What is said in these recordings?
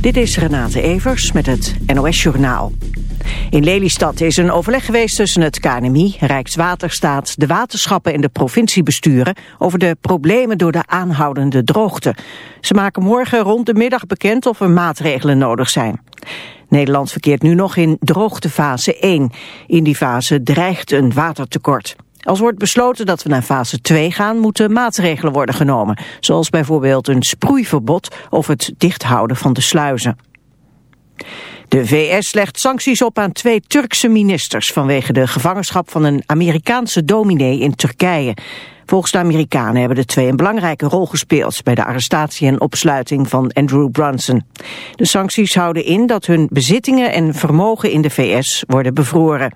Dit is Renate Evers met het NOS Journaal. In Lelystad is een overleg geweest tussen het KNMI, Rijkswaterstaat, de waterschappen en de provinciebesturen over de problemen door de aanhoudende droogte. Ze maken morgen rond de middag bekend of er maatregelen nodig zijn. Nederland verkeert nu nog in droogtefase 1. In die fase dreigt een watertekort. Als wordt besloten dat we naar fase 2 gaan, moeten maatregelen worden genomen. Zoals bijvoorbeeld een sproeiverbod of het dichthouden van de sluizen. De VS legt sancties op aan twee Turkse ministers vanwege de gevangenschap van een Amerikaanse dominee in Turkije. Volgens de Amerikanen hebben de twee een belangrijke rol gespeeld bij de arrestatie en opsluiting van Andrew Brunson. De sancties houden in dat hun bezittingen en vermogen in de VS worden bevroren.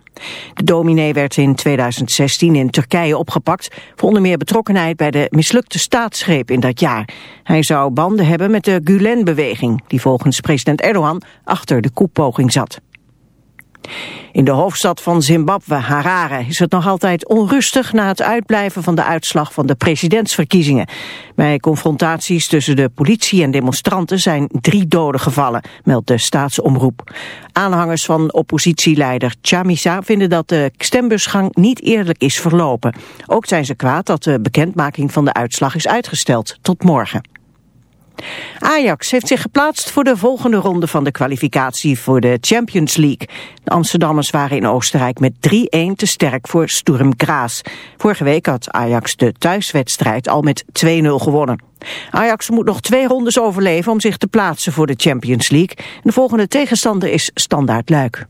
De dominee werd in 2016 in Turkije opgepakt voor onder meer betrokkenheid bij de mislukte staatsgreep in dat jaar. Hij zou banden hebben met de Gulen-beweging die volgens president Erdogan achter de koepoging zat. In de hoofdstad van Zimbabwe, Harare, is het nog altijd onrustig na het uitblijven van de uitslag van de presidentsverkiezingen. Bij confrontaties tussen de politie en demonstranten zijn drie doden gevallen, meldt de staatsomroep. Aanhangers van oppositieleider Chamisa vinden dat de stembusgang niet eerlijk is verlopen. Ook zijn ze kwaad dat de bekendmaking van de uitslag is uitgesteld tot morgen. Ajax heeft zich geplaatst voor de volgende ronde van de kwalificatie voor de Champions League. De Amsterdammers waren in Oostenrijk met 3-1 te sterk voor Sturm Graz. Vorige week had Ajax de thuiswedstrijd al met 2-0 gewonnen. Ajax moet nog twee rondes overleven om zich te plaatsen voor de Champions League. De volgende tegenstander is Standaard Luik.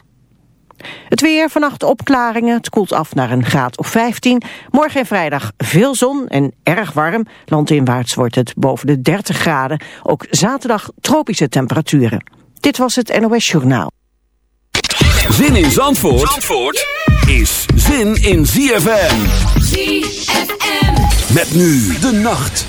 Het weer, vannacht opklaringen, het koelt af naar een graad of 15. Morgen en vrijdag veel zon en erg warm. Landinwaarts wordt het boven de 30 graden. Ook zaterdag tropische temperaturen. Dit was het NOS Journaal. Zin in Zandvoort, Zandvoort is zin in ZFM. ZFM. Met nu de nacht.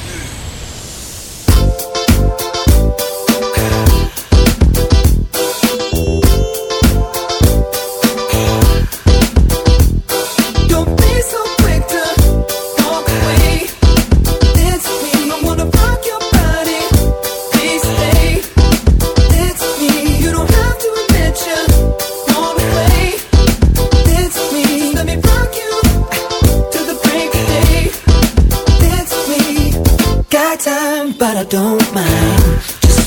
But I don't mind. Just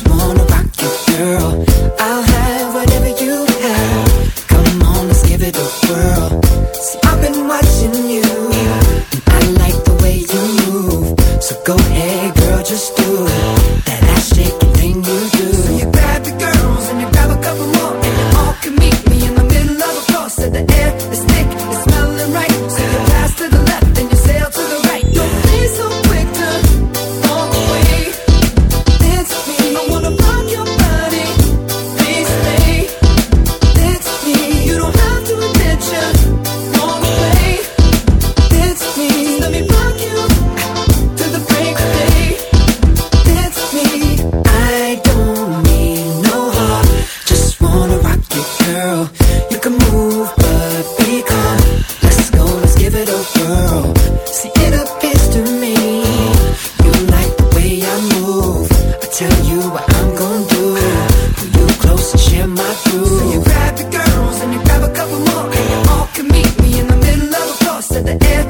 I'm gonna do. Pull you close share my. So you grab your girls and you grab a couple more, and you all can meet me in the middle of the floor. So the air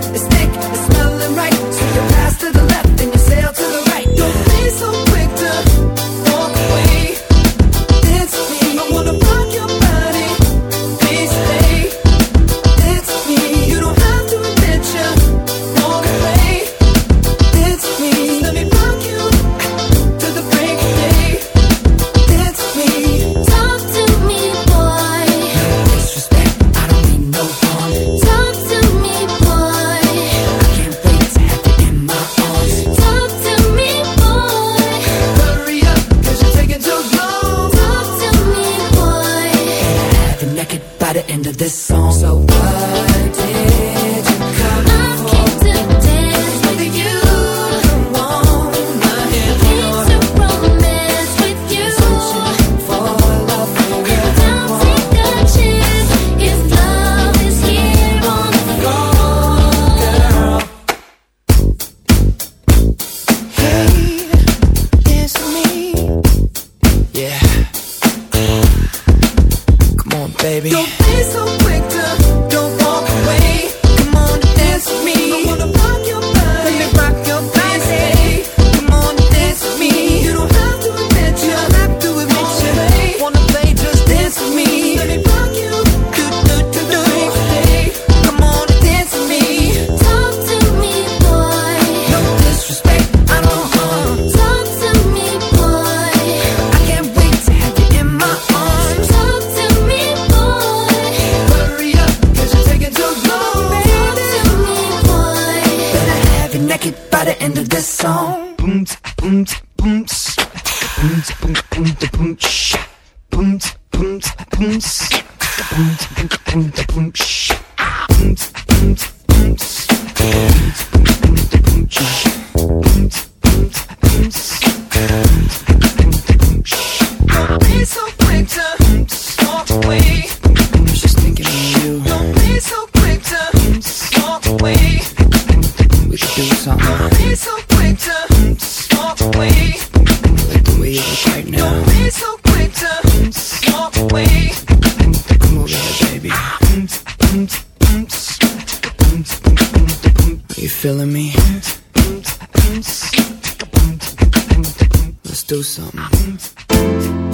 it by the end of this song. Boom, boom, boom, boom, boom, boom, boom, boom, boom, boom, boom, boom, boom, boom, boom, baby. You feeling me? Let's do something.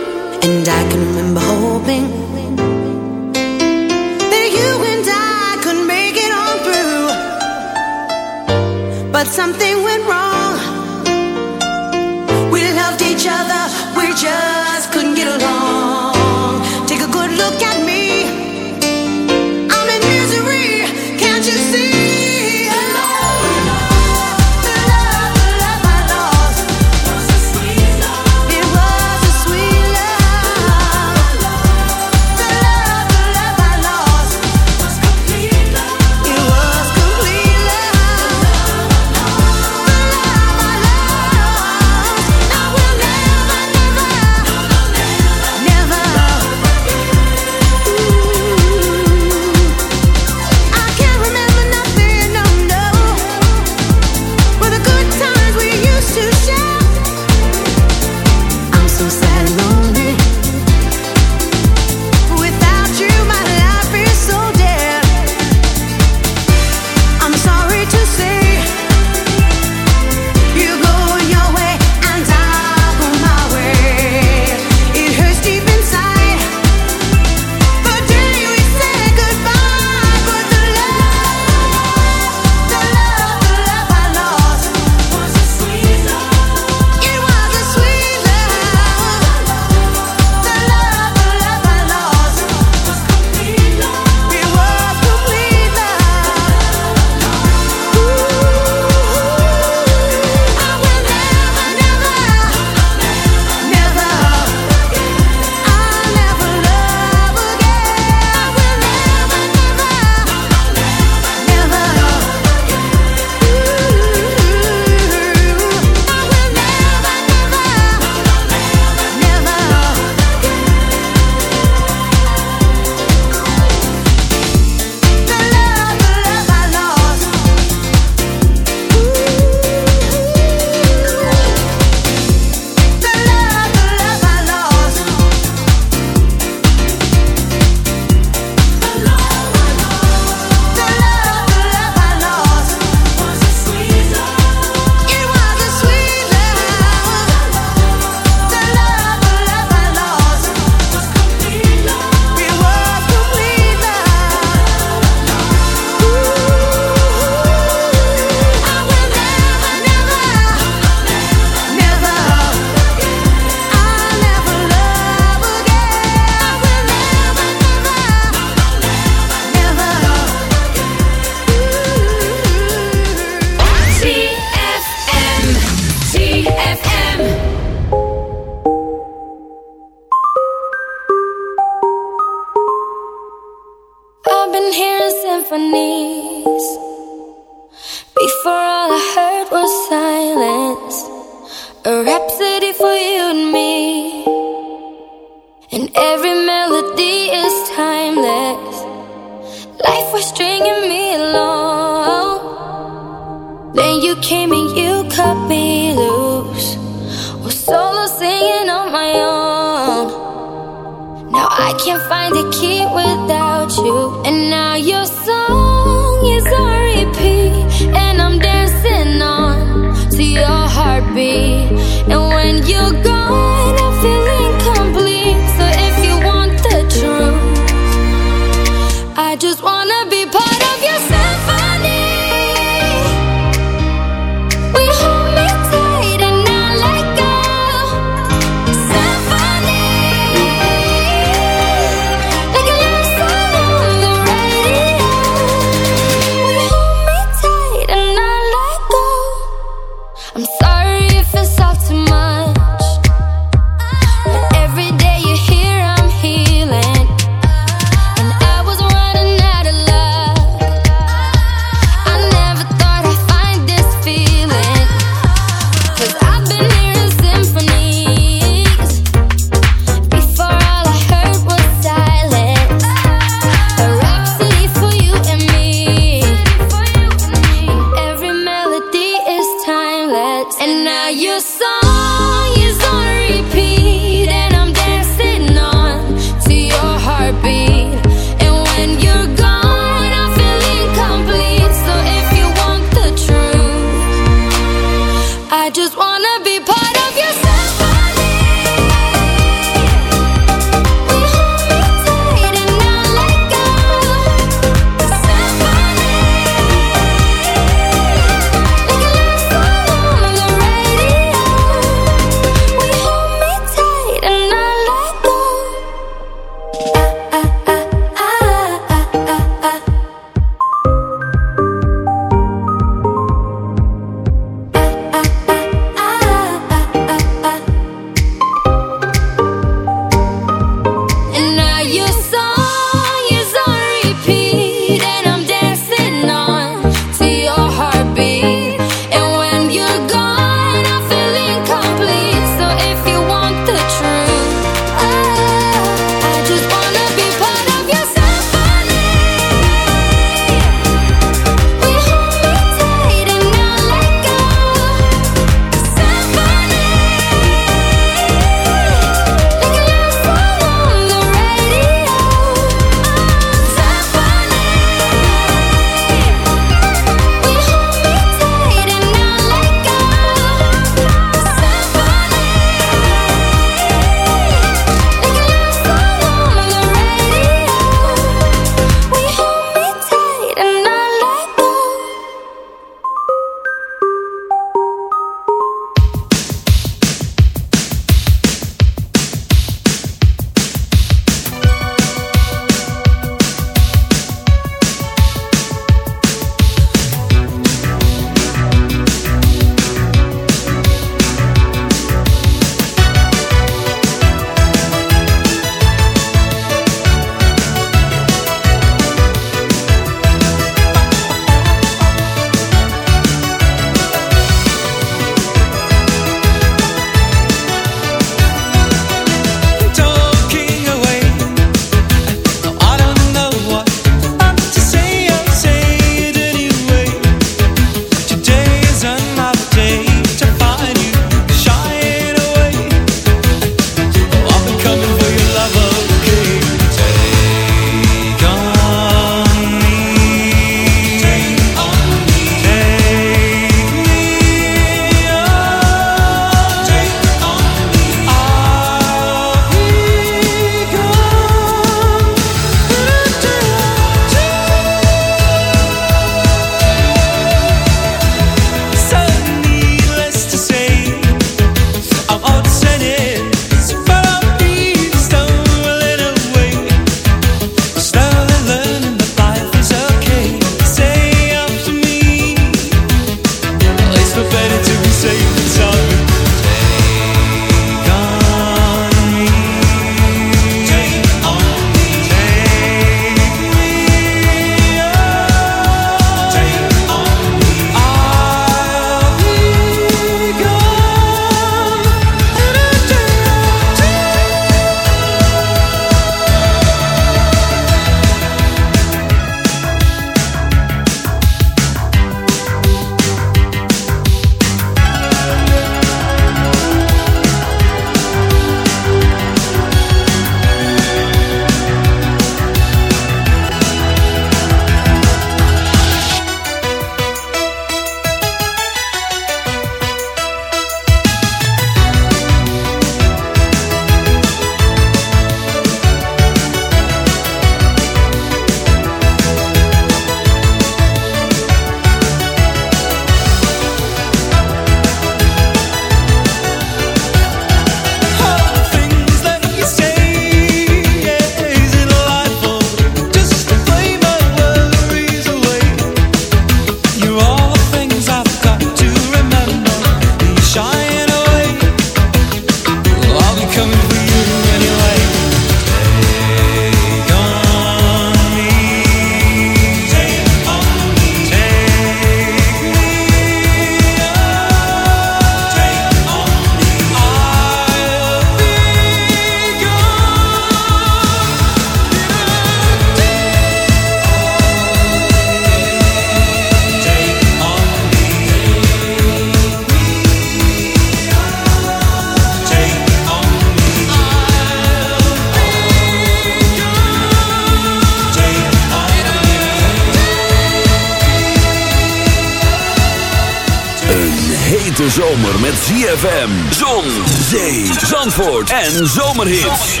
En zomerhits.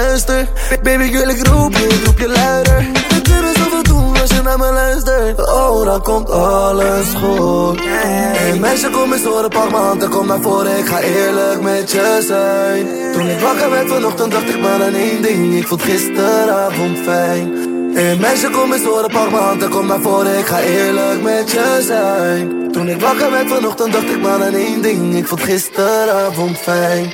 duister. Baby, ik roep je, ik roep je luider. Als je naar me luistert. Oh, dan komt alles goed. Hey, meisje, kom eens horen, pak m'n handen, kom naar voren. Ik ga eerlijk met je zijn. Toen ik wakker werd vanochtend, dacht ik maar aan één ding. Ik vond gisteravond fijn. Hey meisje, kom eens horen, pak m'n handen, kom naar voren. Ik ga eerlijk met je zijn. Toen ik wakker werd vanochtend, dacht ik maar aan één ding. Ik vond gisteravond fijn.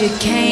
you came.